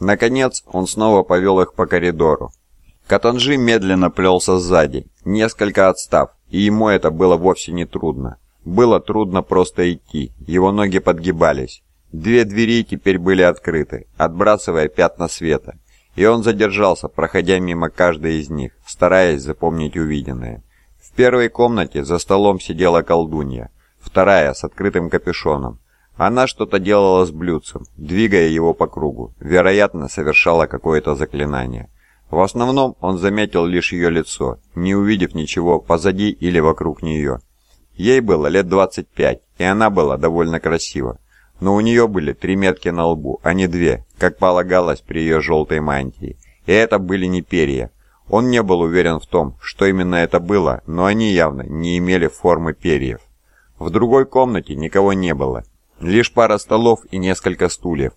Наконец, он снова повел их по коридору. Катанжи медленно плелся сзади, несколько отстав, и ему это было вовсе не трудно. Было трудно просто идти, его ноги подгибались. Две двери теперь были открыты, отбрасывая пятна света, и он задержался, проходя мимо каждой из них, стараясь запомнить увиденное. В первой комнате за столом сидела колдунья, вторая с открытым капюшоном. Она что-то делала с блюдцем, двигая его по кругу, вероятно, совершала какое-то заклинание. В основном он заметил лишь ее лицо, не увидев ничего позади или вокруг нее. Ей было лет 25, и она была довольно красива. Но у нее были три метки на лбу, а не две, как полагалось при ее желтой мантии. И это были не перья. Он не был уверен в том, что именно это было, но они явно не имели формы перьев. В другой комнате никого не было. Лишь пара столов и несколько стульев.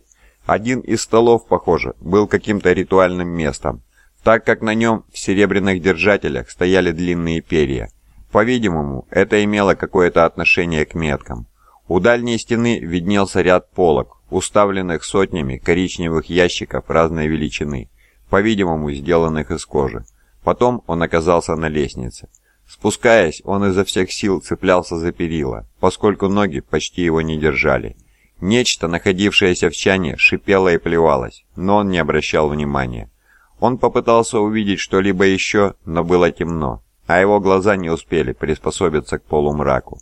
Один из столов, похоже, был каким-то ритуальным местом, так как на нем в серебряных держателях стояли длинные перья. По-видимому, это имело какое-то отношение к меткам. У дальней стены виднелся ряд полок, уставленных сотнями коричневых ящиков разной величины, по-видимому, сделанных из кожи. Потом он оказался на лестнице. Спускаясь, он изо всех сил цеплялся за перила, поскольку ноги почти его не держали. Нечто, находившееся в чане, шипело и плевалось, но он не обращал внимания. Он попытался увидеть что-либо еще, но было темно а его глаза не успели приспособиться к полумраку.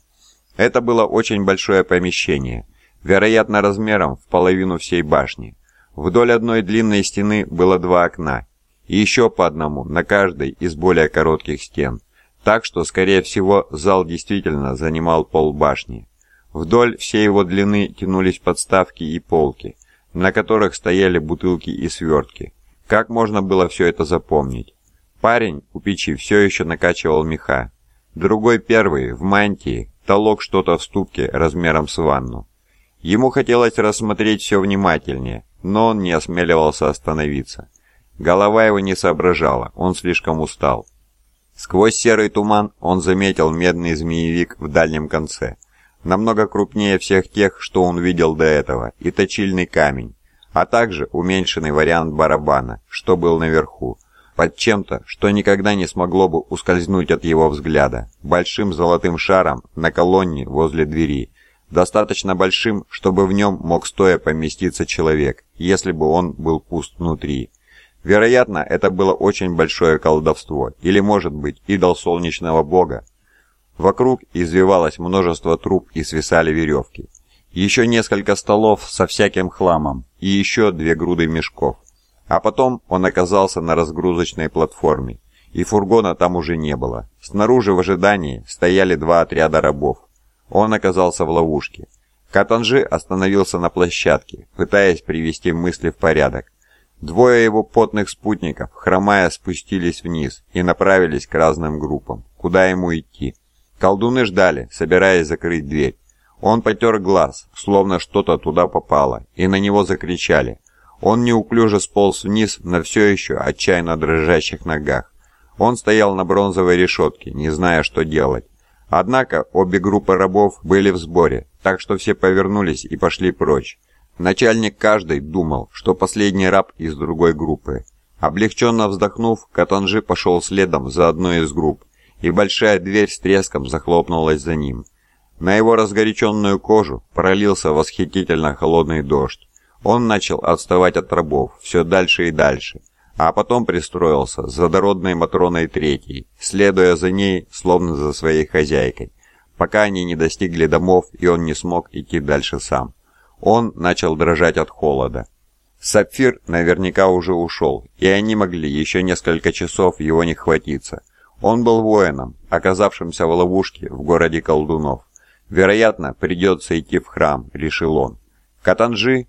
Это было очень большое помещение, вероятно размером в половину всей башни. Вдоль одной длинной стены было два окна, и еще по одному на каждой из более коротких стен, так что, скорее всего, зал действительно занимал пол башни. Вдоль всей его длины тянулись подставки и полки, на которых стояли бутылки и свертки. Как можно было все это запомнить? Парень у печи все еще накачивал меха. Другой первый, в мантии, толок что-то в ступке размером с ванну. Ему хотелось рассмотреть все внимательнее, но он не осмеливался остановиться. Голова его не соображала, он слишком устал. Сквозь серый туман он заметил медный змеевик в дальнем конце, намного крупнее всех тех, что он видел до этого, и точильный камень, а также уменьшенный вариант барабана, что был наверху под чем-то, что никогда не смогло бы ускользнуть от его взгляда, большим золотым шаром на колонне возле двери, достаточно большим, чтобы в нем мог стоя поместиться человек, если бы он был пуст внутри. Вероятно, это было очень большое колдовство, или, может быть, идол солнечного бога. Вокруг извивалось множество труб и свисали веревки. Еще несколько столов со всяким хламом, и еще две груды мешков. А потом он оказался на разгрузочной платформе, и фургона там уже не было. Снаружи в ожидании стояли два отряда рабов. Он оказался в ловушке. Катанжи остановился на площадке, пытаясь привести мысли в порядок. Двое его потных спутников, хромая, спустились вниз и направились к разным группам. Куда ему идти? Колдуны ждали, собираясь закрыть дверь. Он потер глаз, словно что-то туда попало, и на него закричали – он неуклюже сполз вниз на все еще отчаянно дрожащих ногах. Он стоял на бронзовой решетке, не зная, что делать. Однако обе группы рабов были в сборе, так что все повернулись и пошли прочь. Начальник каждой думал, что последний раб из другой группы. Облегченно вздохнув, Катанжи пошел следом за одной из групп, и большая дверь с треском захлопнулась за ним. На его разгоряченную кожу пролился восхитительно холодный дождь. Он начал отставать от рабов все дальше и дальше, а потом пристроился за дородной Матроной Третьей, следуя за ней, словно за своей хозяйкой, пока они не достигли домов и он не смог идти дальше сам. Он начал дрожать от холода. Сапфир наверняка уже ушел, и они могли еще несколько часов его не хватиться. Он был воином, оказавшимся в ловушке в городе колдунов. Вероятно, придется идти в храм, решил он. Катанжи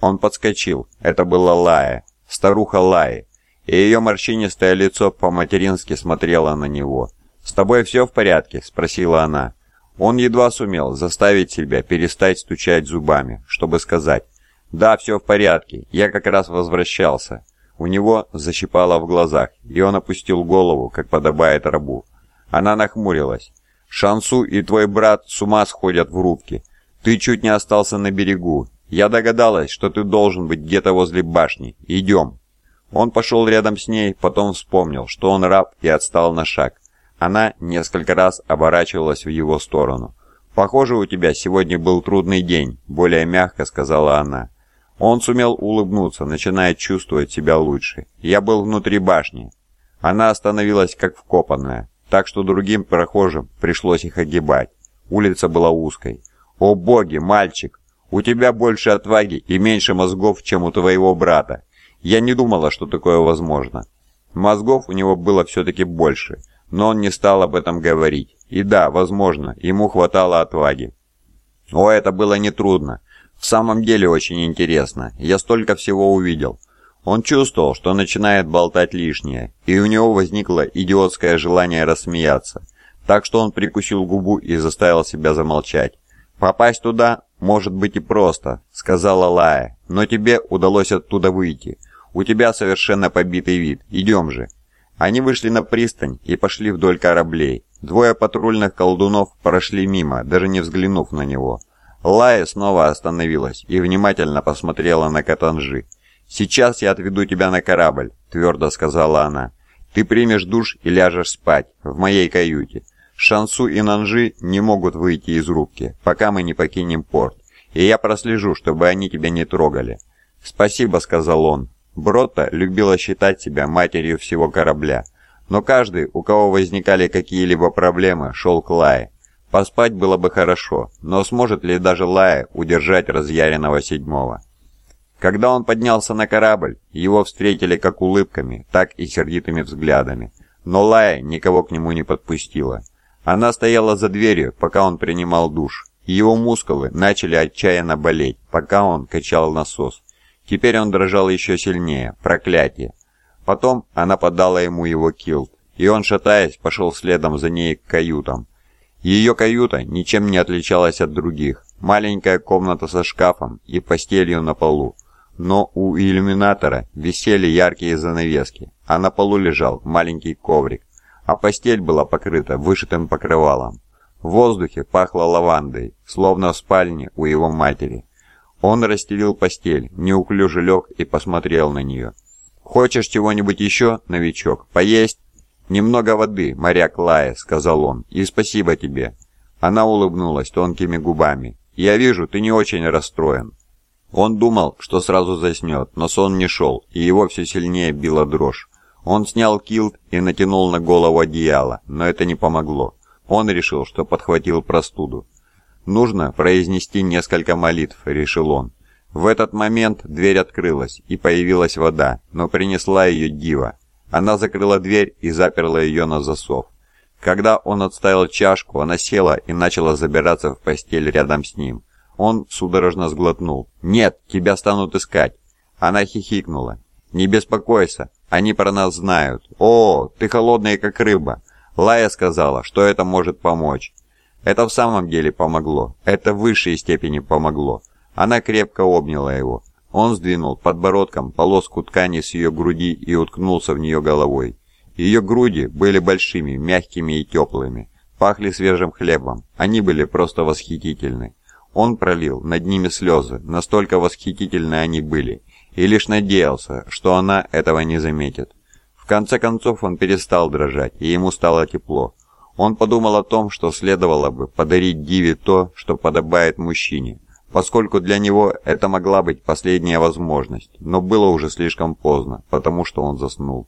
он подскочил. Это была Лая, старуха Лаи, и ее морщинистое лицо по-матерински смотрело на него. «С тобой все в порядке?» – спросила она. Он едва сумел заставить себя перестать стучать зубами, чтобы сказать «Да, все в порядке, я как раз возвращался». У него защипало в глазах, и он опустил голову, как подобает рабу. Она нахмурилась. «Шансу и твой брат с ума сходят в рубке. Ты чуть не остался на берегу, Я догадалась, что ты должен быть где-то возле башни. Идем». Он пошел рядом с ней, потом вспомнил, что он раб и отстал на шаг. Она несколько раз оборачивалась в его сторону. «Похоже, у тебя сегодня был трудный день», — более мягко сказала она. Он сумел улыбнуться, начиная чувствовать себя лучше. «Я был внутри башни». Она остановилась как вкопанная, так что другим прохожим пришлось их огибать. Улица была узкой. «О боги, мальчик! У тебя больше отваги и меньше мозгов, чем у твоего брата. Я не думала, что такое возможно». Мозгов у него было все-таки больше, но он не стал об этом говорить. И да, возможно, ему хватало отваги. О, это было нетрудно. В самом деле очень интересно. Я столько всего увидел. Он чувствовал, что начинает болтать лишнее, и у него возникло идиотское желание рассмеяться. Так что он прикусил губу и заставил себя замолчать. «Попасть туда может быть и просто», — сказала Лая, — «но тебе удалось оттуда выйти. У тебя совершенно побитый вид. Идем же». Они вышли на пристань и пошли вдоль кораблей. Двое патрульных колдунов прошли мимо, даже не взглянув на него. Лая снова остановилась и внимательно посмотрела на Катанжи. «Сейчас я отведу тебя на корабль», — твердо сказала она. «Ты примешь душ и ляжешь спать в моей каюте. Шансу и Нанжи не могут выйти из рубки, пока мы не покинем порт, и я прослежу, чтобы они тебя не трогали». «Спасибо», — сказал он. Бротта любила считать себя матерью всего корабля, но каждый, у кого возникали какие-либо проблемы, шел к Лае. Поспать было бы хорошо, но сможет ли даже Лая удержать разъяренного седьмого? Когда он поднялся на корабль, его встретили как улыбками, так и сердитыми взглядами, но Лая никого к нему не подпустила. Она стояла за дверью, пока он принимал душ. Его мускулы начали отчаянно болеть, пока он качал насос. Теперь он дрожал еще сильнее. Проклятие. Потом она подала ему его килт, и он, шатаясь, пошел следом за ней к каютам. Ее каюта ничем не отличалась от других. Маленькая комната со шкафом и постелью на полу. Но у иллюминатора висели яркие занавески, а на полу лежал маленький коврик, а постель была покрыта вышитым покрывалом. В воздухе пахло лавандой, словно в спальне у его матери. Он расстелил постель, неуклюже лег и посмотрел на нее. «Хочешь чего-нибудь еще, новичок? Поесть?» «Немного воды, моряк Лая», — сказал он, — «и спасибо тебе». Она улыбнулась тонкими губами. «Я вижу, ты не очень расстроен». Он думал, что сразу заснет, но сон не шел, и его все сильнее била дрожь. Он снял килт и натянул на голову одеяло, но это не помогло. Он решил, что подхватил простуду. «Нужно произнести несколько молитв», — решил он. В этот момент дверь открылась, и появилась вода, но принесла ее дива. Она закрыла дверь и заперла ее на засов. Когда он отставил чашку, она села и начала забираться в постель рядом с ним. Он судорожно сглотнул. «Нет, тебя станут искать!» Она хихикнула. «Не беспокойся, они про нас знают. О, ты холодная, как рыба!» Лая сказала, что это может помочь. Это в самом деле помогло. Это в высшей степени помогло. Она крепко обняла его. Он сдвинул подбородком полоску ткани с ее груди и уткнулся в нее головой. Ее груди были большими, мягкими и теплыми. Пахли свежим хлебом. Они были просто восхитительны. Он пролил над ними слезы, настолько восхитительны они были, и лишь надеялся, что она этого не заметит. В конце концов он перестал дрожать, и ему стало тепло. Он подумал о том, что следовало бы подарить Диве то, что подобает мужчине, поскольку для него это могла быть последняя возможность, но было уже слишком поздно, потому что он заснул.